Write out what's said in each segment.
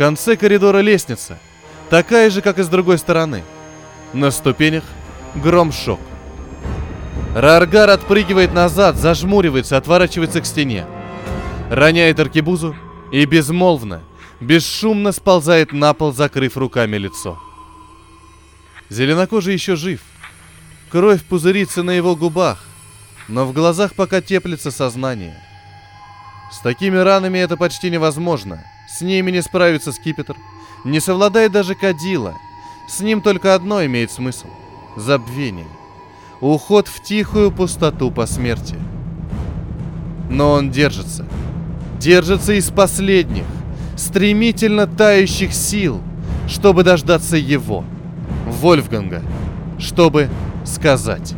конце коридора лестница, такая же, как и с другой стороны. На ступенях гром-шок. Раргар отпрыгивает назад, зажмуривается, отворачивается к стене. Роняет аркебузу и безмолвно, бесшумно сползает на пол, закрыв руками лицо. Зеленокожий еще жив. Кровь пузырится на его губах, но в глазах пока теплится сознание. С такими ранами это почти невозможно. С ними не справится скипетр. Не совладает даже кадила. С ним только одно имеет смысл — забвение. Уход в тихую пустоту по смерти. Но он держится. Держится из последних, стремительно тающих сил, чтобы дождаться его, Вольфганга, чтобы сказать.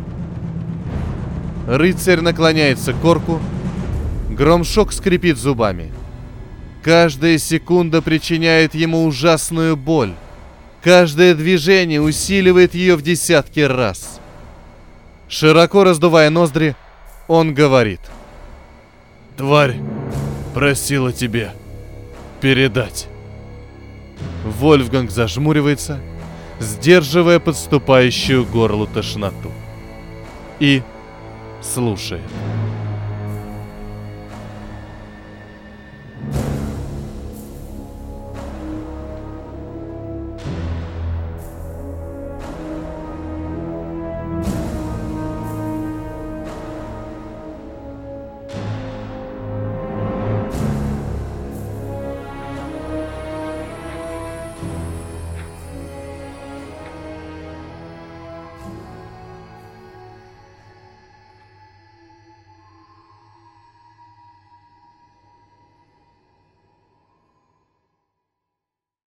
Рыцарь наклоняется к корку, громшок скрипит зубами. Каждая секунда причиняет ему ужасную боль. Каждое движение усиливает ее в десятки раз. Широко раздувая ноздри, он говорит. «Тварь просила тебе передать». Вольфганг зажмуривается, сдерживая подступающую горлу тошноту. И слушает.